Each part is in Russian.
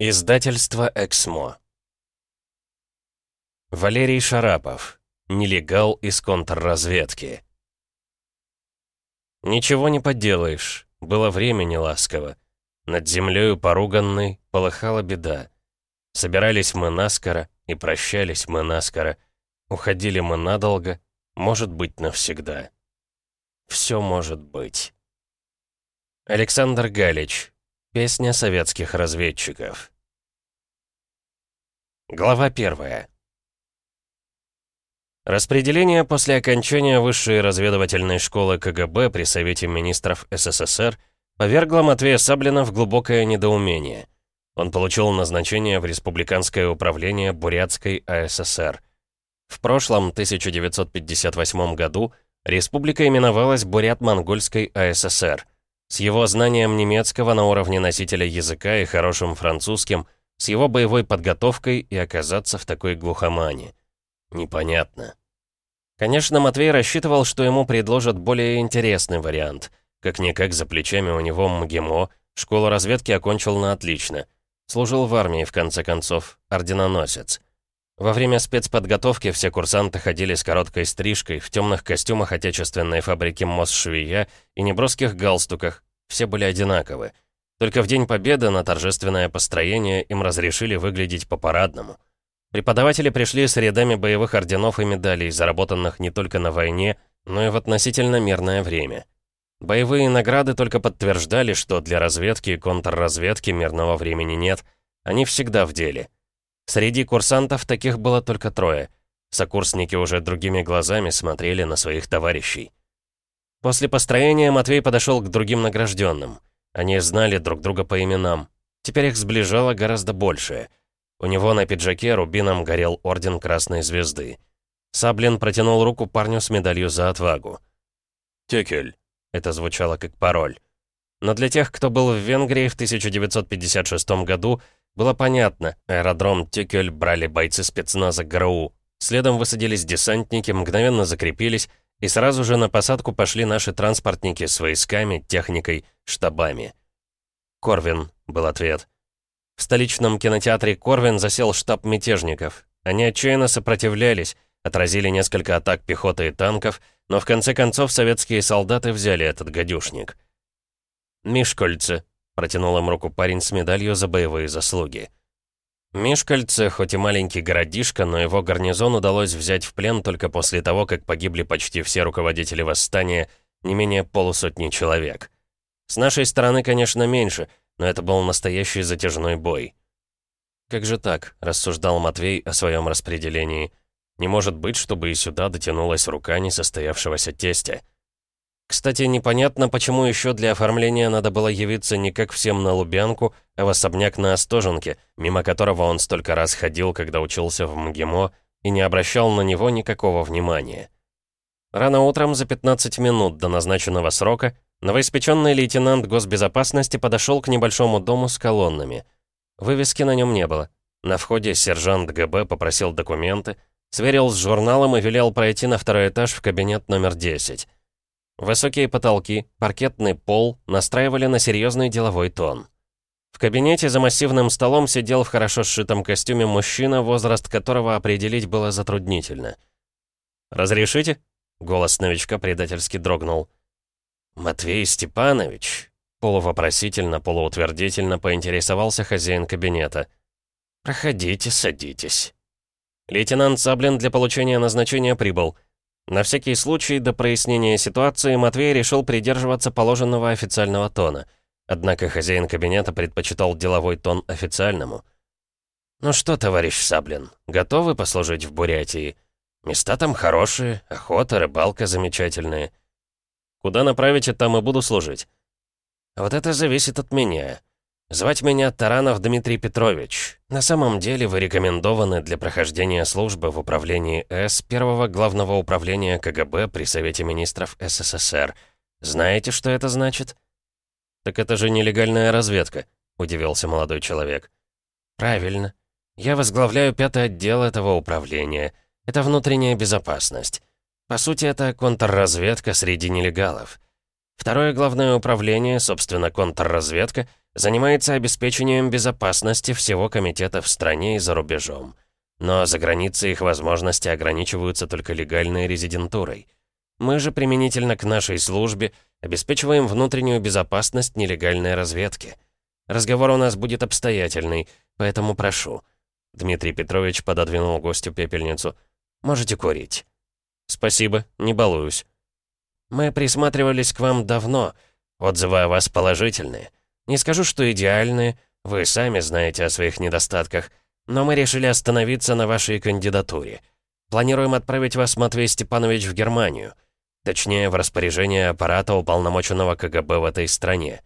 Издательство «Эксмо». Валерий Шарапов. Нелегал из контрразведки. Ничего не поделаешь. Было время неласково. Над землею поруганной полыхала беда. Собирались мы наскоро и прощались мы наскоро. Уходили мы надолго, может быть, навсегда. Все может быть. Александр Галич. Песня советских разведчиков. Глава первая. Распределение после окончания высшей разведывательной школы КГБ при Совете министров СССР повергло Матвея Саблина в глубокое недоумение. Он получил назначение в Республиканское управление Бурятской АССР. В прошлом, 1958 году, республика именовалась Бурят-Монгольской АССР – с его знанием немецкого на уровне носителя языка и хорошим французским, с его боевой подготовкой и оказаться в такой глухомане. Непонятно. Конечно, Матвей рассчитывал, что ему предложат более интересный вариант. Как-никак за плечами у него МГИМО, школу разведки окончил на отлично. Служил в армии, в конце концов, орденоносец. Во время спецподготовки все курсанты ходили с короткой стрижкой, в темных костюмах отечественной фабрики Мосшвея и неброских галстуках. Все были одинаковы. Только в День Победы на торжественное построение им разрешили выглядеть по-парадному. Преподаватели пришли с рядами боевых орденов и медалей, заработанных не только на войне, но и в относительно мирное время. Боевые награды только подтверждали, что для разведки и контрразведки мирного времени нет, они всегда в деле – Среди курсантов таких было только трое. Сокурсники уже другими глазами смотрели на своих товарищей. После построения Матвей подошел к другим награжденным. Они знали друг друга по именам. Теперь их сближало гораздо большее. У него на пиджаке рубином горел орден Красной Звезды. Саблин протянул руку парню с медалью за отвагу. «Текель», — это звучало как пароль. Но для тех, кто был в Венгрии в 1956 году, было понятно, аэродром Тюкель брали бойцы спецназа ГРУ. Следом высадились десантники, мгновенно закрепились, и сразу же на посадку пошли наши транспортники с войсками, техникой, штабами. «Корвин», — был ответ. В столичном кинотеатре «Корвин» засел штаб мятежников. Они отчаянно сопротивлялись, отразили несколько атак пехоты и танков, но в конце концов советские солдаты взяли этот гадюшник. «Мишкольцы», Протянул им руку парень с медалью за боевые заслуги. Мишкальце, хоть и маленький городишко, но его гарнизон удалось взять в плен только после того, как погибли почти все руководители восстания, не менее полусотни человек. С нашей стороны, конечно, меньше, но это был настоящий затяжной бой. «Как же так?» — рассуждал Матвей о своем распределении. «Не может быть, чтобы и сюда дотянулась рука несостоявшегося тестя». Кстати, непонятно, почему еще для оформления надо было явиться не как всем на Лубянку, а в особняк на Остоженке, мимо которого он столько раз ходил, когда учился в МГИМО, и не обращал на него никакого внимания. Рано утром, за 15 минут до назначенного срока, новоиспеченный лейтенант госбезопасности подошел к небольшому дому с колоннами. Вывески на нем не было. На входе сержант ГБ попросил документы, сверил с журналом и велел пройти на второй этаж в кабинет номер 10. Высокие потолки, паркетный пол настраивали на серьезный деловой тон. В кабинете за массивным столом сидел в хорошо сшитом костюме мужчина, возраст которого определить было затруднительно. «Разрешите?» — голос новичка предательски дрогнул. «Матвей Степанович?» — полувопросительно, полуутвердительно поинтересовался хозяин кабинета. «Проходите, садитесь». Лейтенант Саблин для получения назначения прибыл — на всякий случай, до прояснения ситуации, Матвей решил придерживаться положенного официального тона. Однако хозяин кабинета предпочитал деловой тон официальному. «Ну что, товарищ Саблин, готовы послужить в Бурятии? Места там хорошие, охота, рыбалка замечательные. Куда направите, там и буду служить. Вот это зависит от меня. Звать меня Таранов Дмитрий Петрович. На самом деле вы рекомендованы для прохождения службы в управлении С первого главного управления КГБ при Совете министров СССР. Знаете, что это значит? Так это же нелегальная разведка, удивился молодой человек. Правильно. Я возглавляю пятый отдел этого управления. Это внутренняя безопасность. По сути, это контрразведка среди нелегалов. Второе главное управление, собственно, контрразведка — Занимается обеспечением безопасности всего комитета в стране и за рубежом. Но за границей их возможности ограничиваются только легальной резидентурой. Мы же применительно к нашей службе обеспечиваем внутреннюю безопасность нелегальной разведки. Разговор у нас будет обстоятельный, поэтому прошу». Дмитрий Петрович пододвинул гостю пепельницу. «Можете курить». «Спасибо, не балуюсь». «Мы присматривались к вам давно. Отзывы о вас положительные. Не скажу, что идеальные, вы сами знаете о своих недостатках, но мы решили остановиться на вашей кандидатуре. Планируем отправить вас, Матвей Степанович, в Германию. Точнее, в распоряжение аппарата уполномоченного КГБ в этой стране.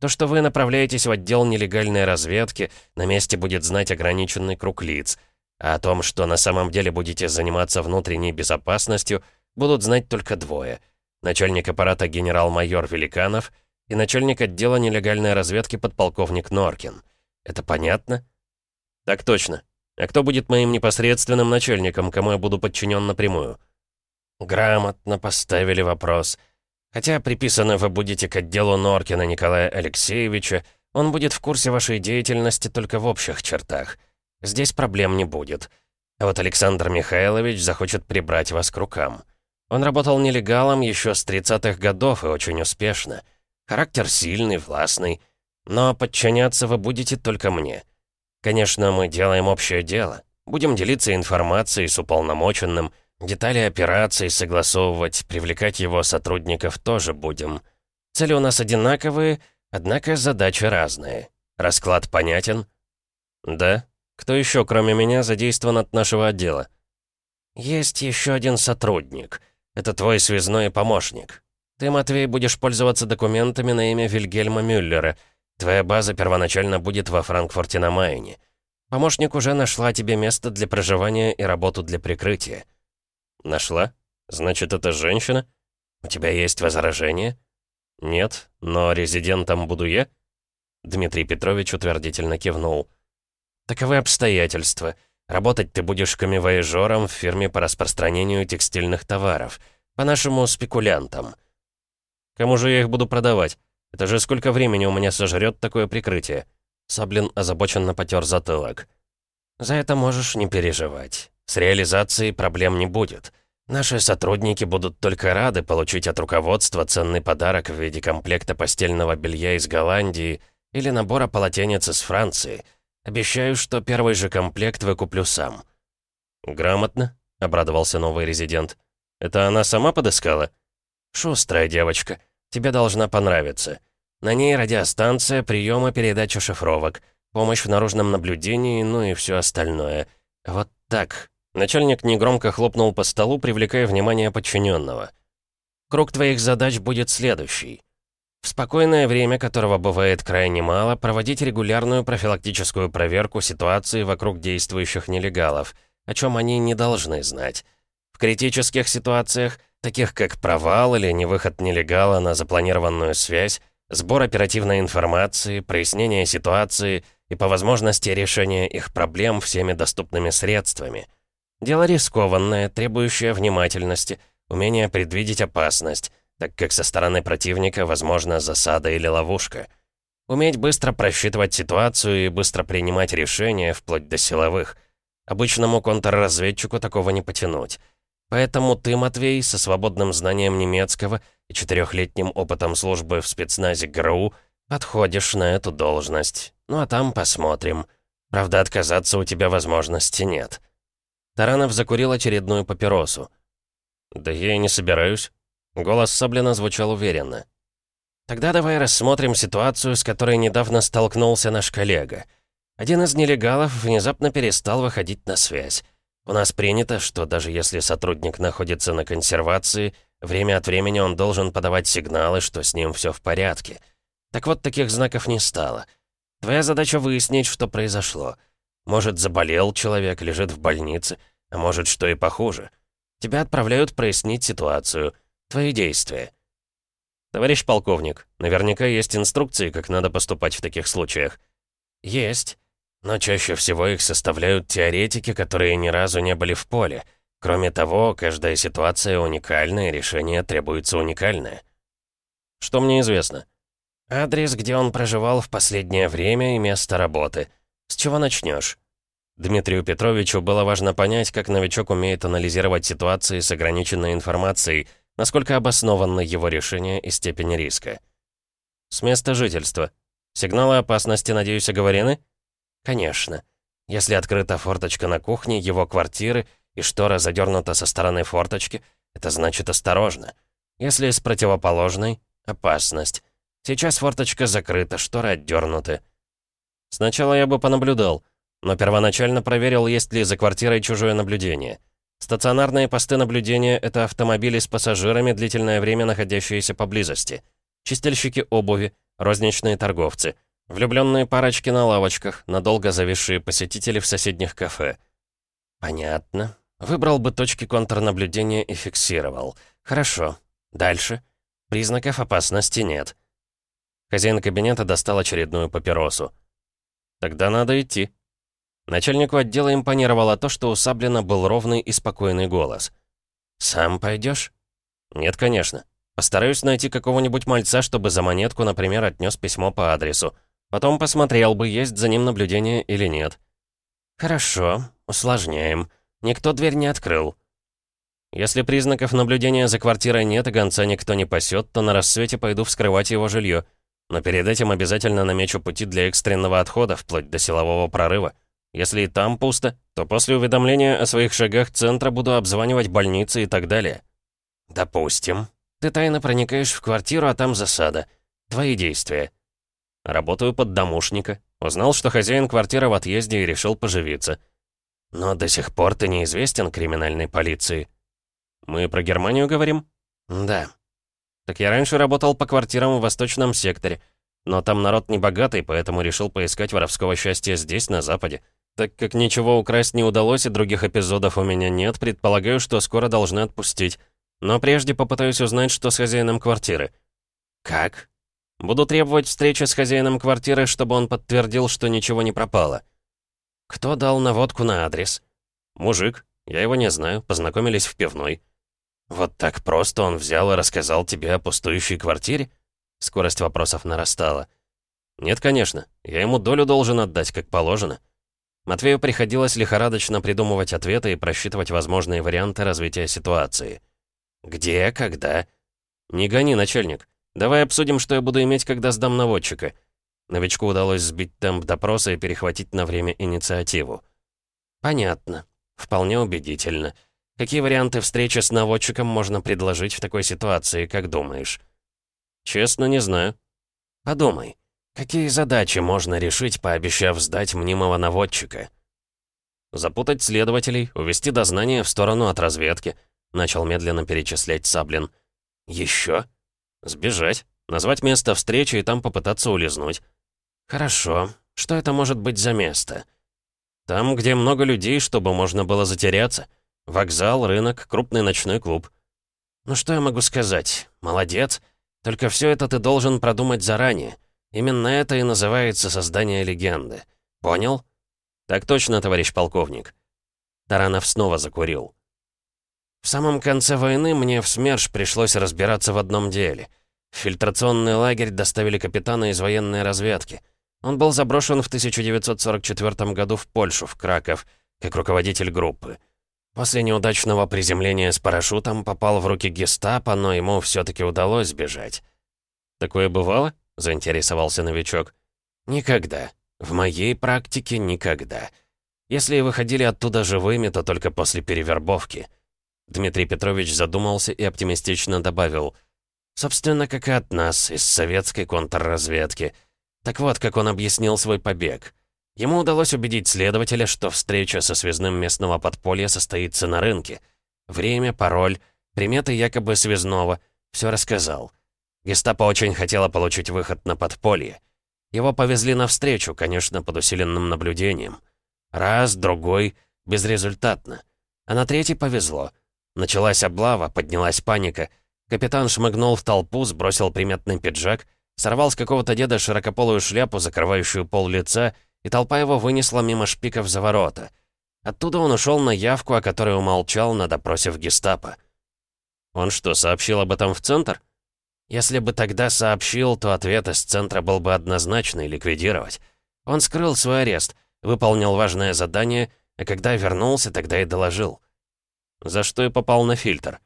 То, что вы направляетесь в отдел нелегальной разведки, на месте будет знать ограниченный круг лиц. А о том, что на самом деле будете заниматься внутренней безопасностью, будут знать только двое. Начальник аппарата генерал-майор Великанов и начальник отдела нелегальной разведки подполковник Норкин. Это понятно? «Так точно. А кто будет моим непосредственным начальником, кому я буду подчинен напрямую?» «Грамотно поставили вопрос. Хотя приписаны вы будете к отделу Норкина Николая Алексеевича, он будет в курсе вашей деятельности только в общих чертах. Здесь проблем не будет. А вот Александр Михайлович захочет прибрать вас к рукам. Он работал нелегалом еще с 30-х годов и очень успешно. Характер сильный, властный. Но подчиняться вы будете только мне». Конечно, мы делаем общее дело. Будем делиться информацией с уполномоченным, детали операций согласовывать, привлекать его сотрудников тоже будем. Цели у нас одинаковые, однако задачи разные. Расклад понятен? Да. Кто еще, кроме меня, задействован от нашего отдела? Есть еще один сотрудник. Это твой связной помощник. Ты, Матвей, будешь пользоваться документами на имя Вильгельма Мюллера — Твоя база первоначально будет во Франкфурте на Майне. Помощник уже нашла тебе место для проживания и работу для прикрытия». «Нашла? Значит, это женщина? У тебя есть возражения?» «Нет, но резидентом буду я?» Дмитрий Петрович утвердительно кивнул. «Таковы обстоятельства. Работать ты будешь камевояжером в фирме по распространению текстильных товаров. По-нашему, спекулянтам». «Кому же я их буду продавать? Это же сколько времени у меня сожрет такое прикрытие?» Саблин озабоченно потер затылок. «За это можешь не переживать. С реализацией проблем не будет. Наши сотрудники будут только рады получить от руководства ценный подарок в виде комплекта постельного белья из Голландии или набора полотенец из Франции. Обещаю, что первый же комплект выкуплю сам». «Грамотно», — обрадовался новый резидент. «Это она сама подыскала?» «Шустрая девочка. Тебе должна понравиться. На ней радиостанция, приемы, передача шифровок, помощь в наружном наблюдении, ну и все остальное. Вот так. Начальник негромко хлопнул по столу, привлекая внимание подчиненного. Круг твоих задач будет следующий. В спокойное время, которого бывает крайне мало, проводить регулярную профилактическую проверку ситуации вокруг действующих нелегалов, о чем они не должны знать. В критических ситуациях таких как провал или невыход нелегала на запланированную связь, сбор оперативной информации, прояснение ситуации и по возможности решение их проблем всеми доступными средствами. Дело рискованное, требующее внимательности, умение предвидеть опасность, так как со стороны противника возможна засада или ловушка. Уметь быстро просчитывать ситуацию и быстро принимать решения, вплоть до силовых. Обычному контрразведчику такого не потянуть. Поэтому ты, Матвей, со свободным знанием немецкого и четырехлетним опытом службы в спецназе ГРУ подходишь на эту должность. Ну а там посмотрим. Правда, отказаться у тебя возможности нет». Таранов закурил очередную папиросу. «Да я и не собираюсь». Голос Саблина звучал уверенно. «Тогда давай рассмотрим ситуацию, с которой недавно столкнулся наш коллега. Один из нелегалов внезапно перестал выходить на связь. У нас принято, что даже если сотрудник находится на консервации, время от времени он должен подавать сигналы, что с ним все в порядке. Так вот, таких знаков не стало. Твоя задача выяснить, что произошло. Может, заболел человек, лежит в больнице, а может, что и похуже. Тебя отправляют прояснить ситуацию. Твои действия. Товарищ полковник, наверняка есть инструкции, как надо поступать в таких случаях. Есть. Но чаще всего их составляют теоретики, которые ни разу не были в поле. Кроме того, каждая ситуация уникальна, и решение требуется уникальное. Что мне известно? Адрес, где он проживал в последнее время и место работы. С чего начнешь? Дмитрию Петровичу было важно понять, как новичок умеет анализировать ситуации с ограниченной информацией, насколько обосновано его решение и степень риска. С места жительства. Сигналы опасности, надеюсь, оговорены? Конечно. Если открыта форточка на кухне, его квартиры, и штора задернута со стороны форточки, это значит осторожно. Если с противоположной — опасность. Сейчас форточка закрыта, шторы отдернуты. Сначала я бы понаблюдал, но первоначально проверил, есть ли за квартирой чужое наблюдение. Стационарные посты наблюдения — это автомобили с пассажирами, длительное время находящиеся поблизости. Чистильщики обуви, розничные торговцы, влюбленные парочки на лавочках, надолго зависшие посетители в соседних кафе. Понятно. Выбрал бы точки контрнаблюдения и фиксировал. Хорошо. Дальше. Признаков опасности нет. Хозяин кабинета достал очередную папиросу. Тогда надо идти. Начальнику отдела импонировало то, что у Саблина был ровный и спокойный голос. «Сам пойдешь? «Нет, конечно. Постараюсь найти какого-нибудь мальца, чтобы за монетку, например, отнес письмо по адресу. Потом посмотрел бы, есть за ним наблюдение или нет». «Хорошо. Усложняем. Никто дверь не открыл». «Если признаков наблюдения за квартирой нет и гонца никто не пасет, то на рассвете пойду вскрывать его жилье. Но перед этим обязательно намечу пути для экстренного отхода, вплоть до силового прорыва. Если и там пусто, то после уведомления о своих шагах центра буду обзванивать больницы и так далее. Допустим. Ты тайно проникаешь в квартиру, а там засада. Твои действия. Работаю под домушника. Узнал, что хозяин квартиры в отъезде и решил поживиться. Но до сих пор ты неизвестен криминальной полиции. Мы про Германию говорим? Да. Так я раньше работал по квартирам в восточном секторе. Но там народ не богатый, поэтому решил поискать воровского счастья здесь, на Западе. Так как ничего украсть не удалось и других эпизодов у меня нет, предполагаю, что скоро должны отпустить. Но прежде попытаюсь узнать, что с хозяином квартиры. Как? Буду требовать встречи с хозяином квартиры, чтобы он подтвердил, что ничего не пропало. Кто дал наводку на адрес? Мужик. Я его не знаю, познакомились в пивной. Вот так просто он взял и рассказал тебе о пустующей квартире? Скорость вопросов нарастала. Нет, конечно. Я ему долю должен отдать, как положено. Матвею приходилось лихорадочно придумывать ответы и просчитывать возможные варианты развития ситуации. «Где? Когда?» «Не гони, начальник. Давай обсудим, что я буду иметь, когда сдам наводчика». Новичку удалось сбить темп допроса и перехватить на время инициативу. «Понятно. Вполне убедительно. Какие варианты встречи с наводчиком можно предложить в такой ситуации, как думаешь?» «Честно, не знаю». «Подумай. Какие задачи можно решить, пообещав сдать мнимого наводчика? Запутать следователей, увести дознание в сторону от разведки, начал медленно перечислять Саблин. Еще? Сбежать, назвать место встречи и там попытаться улизнуть. Хорошо. Что это может быть за место? Там, где много людей, чтобы можно было затеряться. Вокзал, рынок, крупный ночной клуб. Ну что я могу сказать? Молодец. Только все это ты должен продумать заранее. Именно это и называется создание легенды. Понял? Так точно, товарищ полковник. Таранов снова закурил. В самом конце войны мне в СМЕРШ пришлось разбираться в одном деле. В фильтрационный лагерь доставили капитана из военной разведки. Он был заброшен в 1944 году в Польшу, в Краков, как руководитель группы. После неудачного приземления с парашютом попал в руки гестапо, но ему все-таки удалось сбежать. Такое бывало? — заинтересовался новичок. «Никогда. В моей практике никогда. Если и выходили оттуда живыми, то только после перевербовки». Дмитрий Петрович задумался и оптимистично добавил. «Собственно, как и от нас, из советской контрразведки. Так вот, как он объяснил свой побег. Ему удалось убедить следователя, что встреча со связным местного подполья состоится на рынке. Время, пароль, приметы якобы связного. Все рассказал. Гестапо очень хотела получить выход на подполье. Его повезли навстречу, конечно, под усиленным наблюдением. Раз, другой, безрезультатно. А на третий повезло. Началась облава, поднялась паника. Капитан шмыгнул в толпу, сбросил приметный пиджак, сорвал с какого-то деда широкополую шляпу, закрывающую пол лица, и толпа его вынесла мимо шпиков за ворота. Оттуда он ушел на явку, о которой умолчал на допросе в гестапо. Он что, сообщил об этом в центр? Если бы тогда сообщил, то ответ из центра был бы однозначный — ликвидировать. Он скрыл свой арест, выполнил важное задание, а когда вернулся, тогда и доложил. За что и попал на фильтр.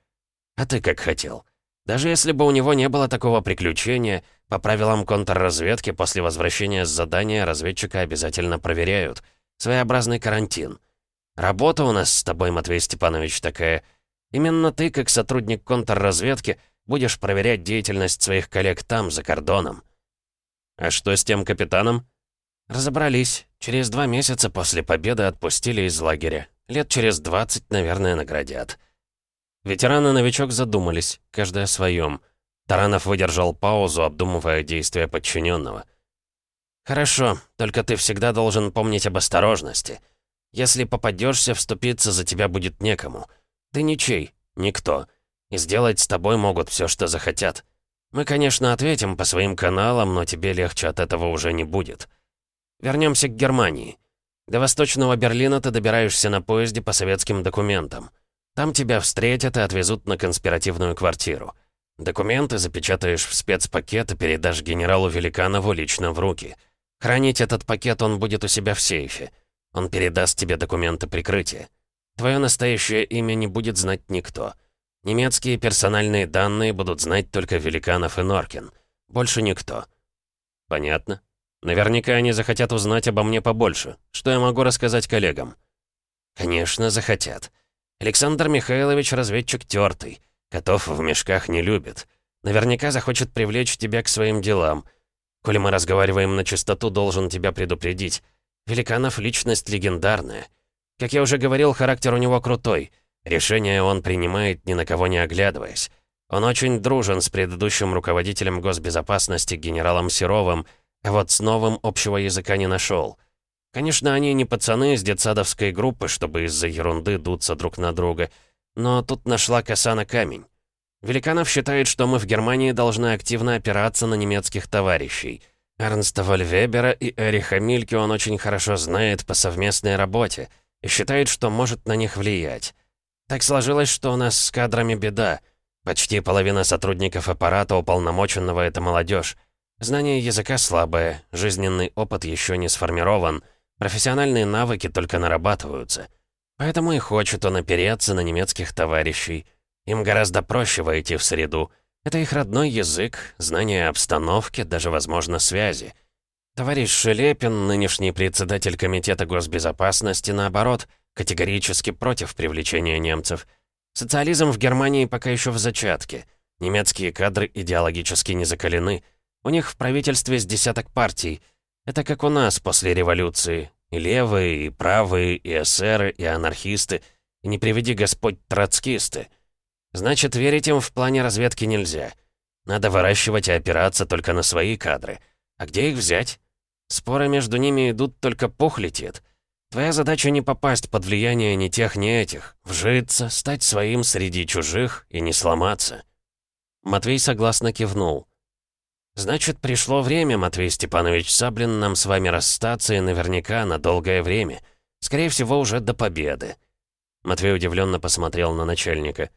А ты как хотел. Даже если бы у него не было такого приключения, по правилам контрразведки после возвращения с задания разведчика обязательно проверяют. Своеобразный карантин. Работа у нас с тобой, Матвей Степанович, такая. Именно ты, как сотрудник контрразведки, будешь проверять деятельность своих коллег там, за кордоном. А что с тем капитаном? Разобрались. Через два месяца после победы отпустили из лагеря. Лет через двадцать, наверное, наградят. Ветеран и новичок задумались, каждый о своем. Таранов выдержал паузу, обдумывая действия подчиненного. «Хорошо, только ты всегда должен помнить об осторожности. Если попадешься, вступиться за тебя будет некому. Ты ничей, никто. И сделать с тобой могут все, что захотят. Мы, конечно, ответим по своим каналам, но тебе легче от этого уже не будет. Вернемся к Германии. До Восточного Берлина ты добираешься на поезде по советским документам. Там тебя встретят и отвезут на конспиративную квартиру. Документы запечатаешь в спецпакет и передашь генералу Великанову лично в руки. Хранить этот пакет он будет у себя в сейфе. Он передаст тебе документы прикрытия. Твое настоящее имя не будет знать никто. Немецкие персональные данные будут знать только Великанов и Норкин. Больше никто. Понятно. Наверняка они захотят узнать обо мне побольше. Что я могу рассказать коллегам? Конечно, захотят. Александр Михайлович разведчик тертый. Котов в мешках не любит. Наверняка захочет привлечь тебя к своим делам. Коли мы разговариваем на чистоту, должен тебя предупредить. Великанов — личность легендарная. Как я уже говорил, характер у него крутой. Решения он принимает, ни на кого не оглядываясь. Он очень дружен с предыдущим руководителем госбезопасности генералом Серовым, а вот с новым общего языка не нашел. Конечно, они не пацаны из детсадовской группы, чтобы из-за ерунды дуться друг на друга. Но тут нашла коса на камень. Великанов считает, что мы в Германии должны активно опираться на немецких товарищей. Эрнста Вольвебера и Эриха Мильке он очень хорошо знает по совместной работе и считает, что может на них влиять. Так сложилось, что у нас с кадрами беда. Почти половина сотрудников аппарата уполномоченного — это молодежь. Знание языка слабое, жизненный опыт еще не сформирован — Профессиональные навыки только нарабатываются. Поэтому и хочет он опереться на немецких товарищей. Им гораздо проще войти в среду. Это их родной язык, знание обстановки, даже, возможно, связи. Товарищ Шелепин, нынешний председатель Комитета госбезопасности, наоборот, категорически против привлечения немцев. Социализм в Германии пока еще в зачатке. Немецкие кадры идеологически не закалены. У них в правительстве с десяток партий — это как у нас после революции. И левые, и правые, и эсеры, и анархисты, и не приведи Господь троцкисты. Значит, верить им в плане разведки нельзя. Надо выращивать и опираться только на свои кадры. А где их взять? Споры между ними идут, только пух летит. Твоя задача не попасть под влияние ни тех, ни этих. Вжиться, стать своим среди чужих и не сломаться. Матвей согласно кивнул. «Значит, пришло время, Матвей Степанович Саблин, нам с вами расстаться и наверняка на долгое время. Скорее всего, уже до победы». Матвей удивленно посмотрел на начальника.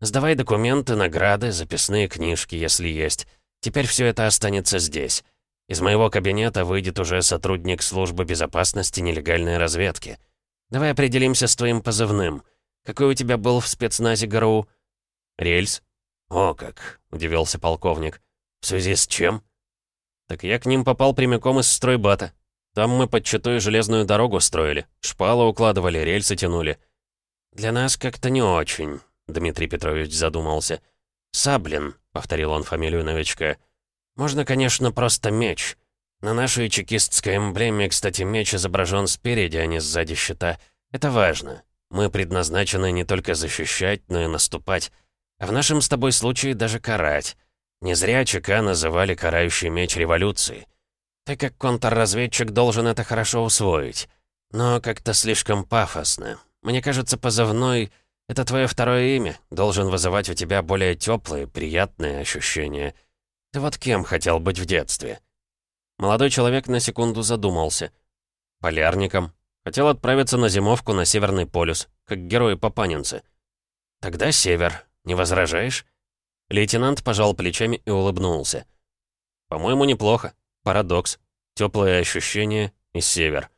«Сдавай документы, награды, записные книжки, если есть. Теперь все это останется здесь. Из моего кабинета выйдет уже сотрудник службы безопасности нелегальной разведки. Давай определимся с твоим позывным. Какой у тебя был в спецназе ГРУ?» «Рельс». «О как!» — удивился полковник. «В связи с чем?» «Так я к ним попал прямиком из стройбата. Там мы под Читой железную дорогу строили, шпалы укладывали, рельсы тянули». «Для нас как-то не очень», — Дмитрий Петрович задумался. «Саблин», — повторил он фамилию новичка. «Можно, конечно, просто меч. На нашей чекистской эмблеме, кстати, меч изображен спереди, а не сзади щита. Это важно. Мы предназначены не только защищать, но и наступать. А в нашем с тобой случае даже карать. Не зря ЧК называли карающий меч революции. Ты как контрразведчик должен это хорошо усвоить. Но как-то слишком пафосно. Мне кажется, позывной — это твое второе имя, должен вызывать у тебя более теплые, приятные ощущения. Ты вот кем хотел быть в детстве?» Молодой человек на секунду задумался. «Полярником. Хотел отправиться на зимовку на Северный полюс, как герои-папанинцы. Тогда север. Не возражаешь?» Лейтенант пожал плечами и улыбнулся. «По-моему, неплохо. Парадокс. Теплые ощущения и север.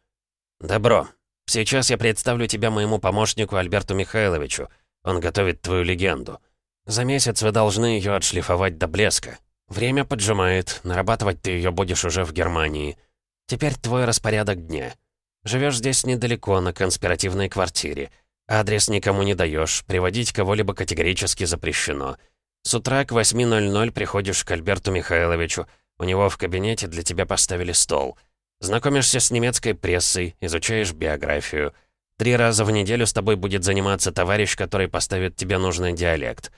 Добро. Сейчас я представлю тебя моему помощнику Альберту Михайловичу. Он готовит твою легенду. За месяц вы должны ее отшлифовать до блеска. Время поджимает, нарабатывать ты ее будешь уже в Германии. Теперь твой распорядок дня. Живешь здесь недалеко, на конспиративной квартире. Адрес никому не даешь, приводить кого-либо категорически запрещено. С утра к 8.00 приходишь к Альберту Михайловичу. У него в кабинете для тебя поставили стол. Знакомишься с немецкой прессой, изучаешь биографию. Три раза в неделю с тобой будет заниматься товарищ, который поставит тебе нужный диалект.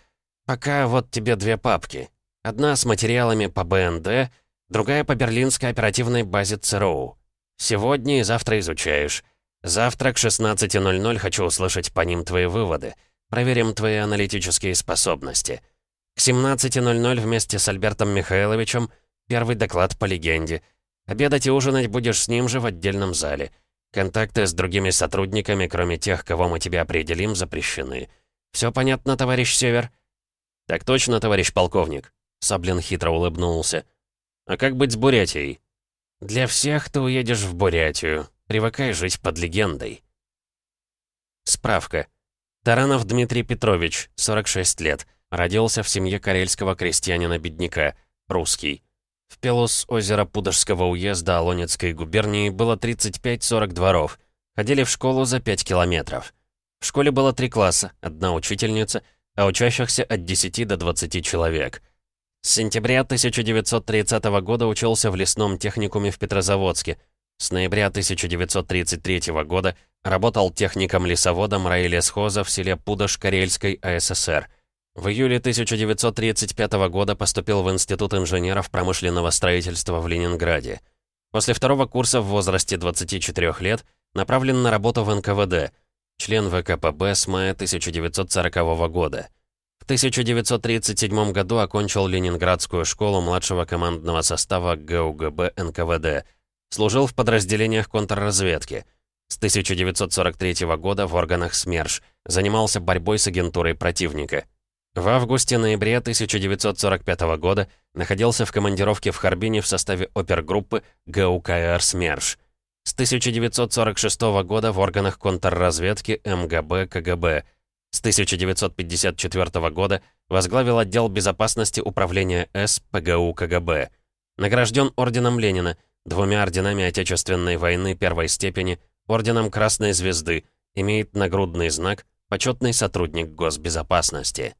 Пока вот тебе две папки. Одна с материалами по БНД, другая по берлинской оперативной базе ЦРУ. Сегодня и завтра изучаешь. Завтра к 16.00 хочу услышать по ним твои выводы. Проверим твои аналитические способности. К 17.00 вместе с Альбертом Михайловичем первый доклад по легенде. Обедать и ужинать будешь с ним же в отдельном зале. Контакты с другими сотрудниками, кроме тех, кого мы тебе определим, запрещены. Все понятно, товарищ Север?» «Так точно, товарищ полковник», — Саблин хитро улыбнулся. «А как быть с Бурятией?» «Для всех ты уедешь в Бурятию. Привыкай жить под легендой». Справка. Таранов Дмитрий Петрович, 46 лет. Родился в семье карельского крестьянина-бедняка. Русский. В Пелус озера Пудожского уезда Олонецкой губернии было 35-40 дворов. Ходили в школу за 5 километров. В школе было три класса, одна учительница, а учащихся от 10 до 20 человек. С сентября 1930 года учился в лесном техникуме в Петрозаводске. С ноября 1933 года работал техником-лесоводом райлесхоза в селе Пудож Карельской АССР. В июле 1935 года поступил в Институт инженеров промышленного строительства в Ленинграде. После второго курса в возрасте 24 лет направлен на работу в НКВД, член ВКПБ с мая 1940 года. В 1937 году окончил Ленинградскую школу младшего командного состава ГУГБ НКВД. Служил в подразделениях контрразведки. С 1943 года в органах СМЕРШ. Занимался борьбой с агентурой противника. В августе-ноябре 1945 года находился в командировке в Харбине в составе опергруппы ГУКР «СМЕРШ». С 1946 года в органах контрразведки МГБ КГБ. С 1954 года возглавил отдел безопасности управления С ПГУ КГБ. Награжден орденом Ленина, двумя орденами Отечественной войны первой степени, орденом Красной Звезды, имеет нагрудный знак «Почетный сотрудник госбезопасности».